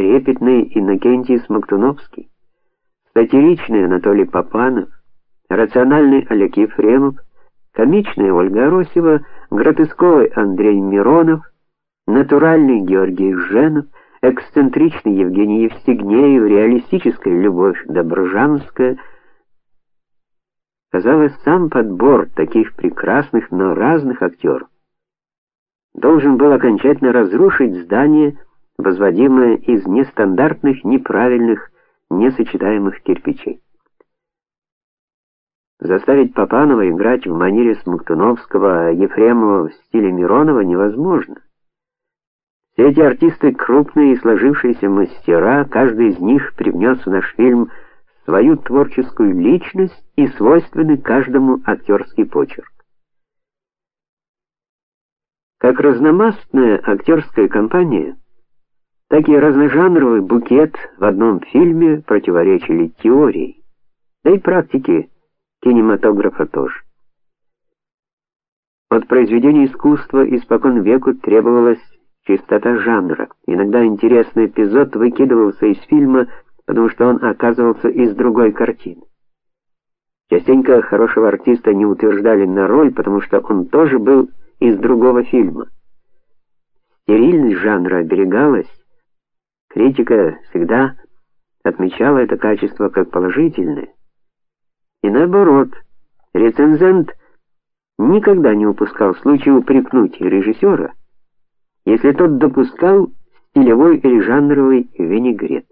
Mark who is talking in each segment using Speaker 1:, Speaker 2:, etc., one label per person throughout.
Speaker 1: трепетный Иннокентий Смоктуновский, сатиричный Анатолий Попанов, рациональный Олег Ефремов, комичная Ольга Аросева, гротесковый Андрей Миронов, натуральный Георгий Женов, эксцентричный Евгений Евстигнеев, реалистическая Любовь Доброжанская. Казалось, сам подбор таких прекрасных, но разных актеров должен был окончательно разрушить здание, возводимое из нестандартных, неправильных, несочетаемых кирпичей. Заставить Попанова играть в манере Смоктуновского, а Ефремова в стиле Миронова невозможно. Все эти артисты крупные и сложившиеся мастера, каждый из них привнес в наш фильм свою творческую личность и свойственный каждому актерский почерк. Как разномастная актерская компания, так и разножанровый букет в одном фильме противоречили теории, да и практике кинематографа тоже. От произведения искусства испокон веку требовалась чистота жанра. Иногда интересный эпизод выкидывался из фильма, потому что он оказывался из другой картины. Частенько хорошего артиста не утверждали на роль, потому что он тоже был из другого фильма. Стерильность жанра оберегалась. Критика всегда отмечала это качество как положительное. И наоборот, рецензент никогда не упускал случая упрекнуть режиссера, если тот допускал стилевой или жанровый винегрет.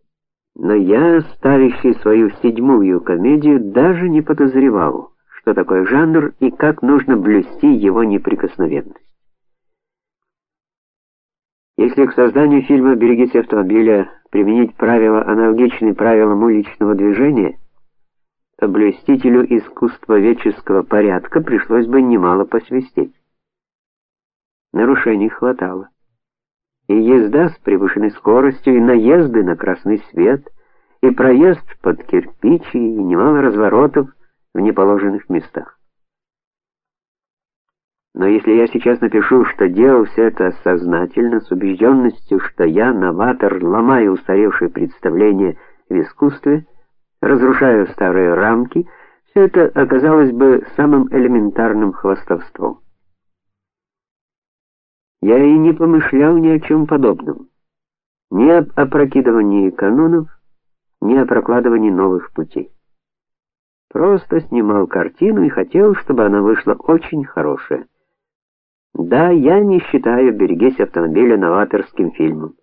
Speaker 1: Но я, ставящий свою седьмую комедию, даже не подозревал, что такое жанр и как нужно блюсти его неприкосновенность. Если к созданию фильма Берегись автомобиля применить правила, аналогичные правилам уличного движения, то блюстителю искусствоведческого порядка пришлось бы немало посвистеть. Нарушений хватало. И езда с превышенной скоростью, и наезды на красный свет, и проезд под кирпичи, и немало разворотов в неположенных местах. Но если я сейчас напишу, что делал все это сознательно, с убежденностью, что я, новатор, ломаю устаревшие представления в искусстве, разрушаю старые рамки, все это оказалось бы самым элементарным хвастовством. Я и не помышлял ни о чем подобном. Ни об опрокидывании канонов, ни о прокладывании новых путей. Просто снимал картину и хотел, чтобы она вышла очень хорошая. Да, я не считаю «Берегись автомобиля» новаторским фильмом.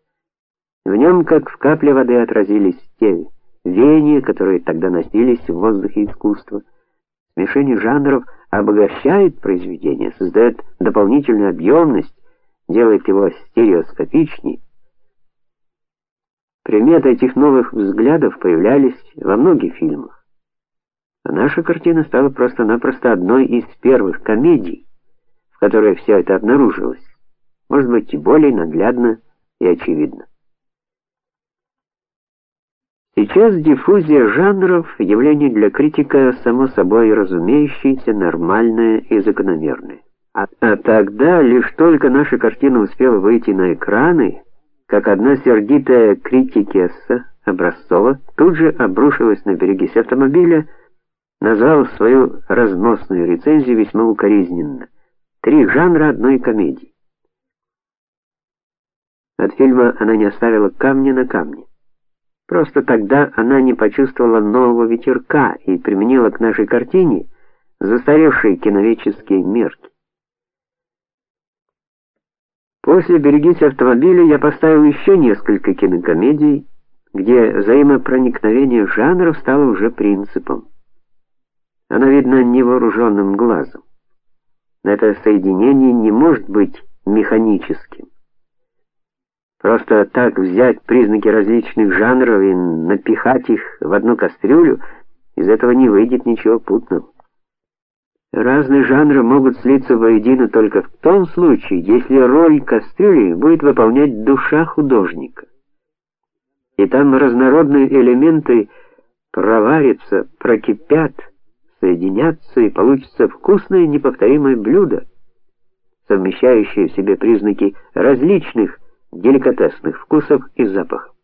Speaker 1: В нем, как в капле воды, отразились те веяния, которые тогда носились в воздухе искусства. Смешение жанров обогащает произведение, создает дополнительную объемность, делает его стереоскопичнее. Приметы этих новых взглядов появлялись во многих фильмах. А наша картина стала просто-напросто одной из первых комедий, которой все это обнаружилось. Может быть, и более наглядно и очевидно. Сейчас диффузия жанров явление для критика само собой разумеющееся, нормальное и закономерное. А, а тогда лишь только наша картина успела выйти на экраны, как одна сердитая критикесса Образцова тут же обрушилась на береги автомобиля назвал свою разносную рецензию весьма укоризненно. Три жанра одной комедии. От фильма она не оставила камня на камне. Просто тогда она не почувствовала нового ветерка и применила к нашей картине застаревшие киноведческие мерки. После «Берегись автомобиля» я поставил еще несколько кинокомедий, где взаимопроникновение жанров стало уже принципом. Оно видно невооруженным глазом. Но это соединение не может быть механическим. Просто так взять признаки различных жанров и напихать их в одну кастрюлю, из этого не выйдет ничего путного. Разные жанры могут слиться воедино только в том случае, если роль кастрюли будет выполнять душа художника. И там разнородные элементы проварятся, прокипят, соединятся и получится вкусное неповторимое блюдо, совмещающее в себе признаки различных деликатесных вкусов и запахов.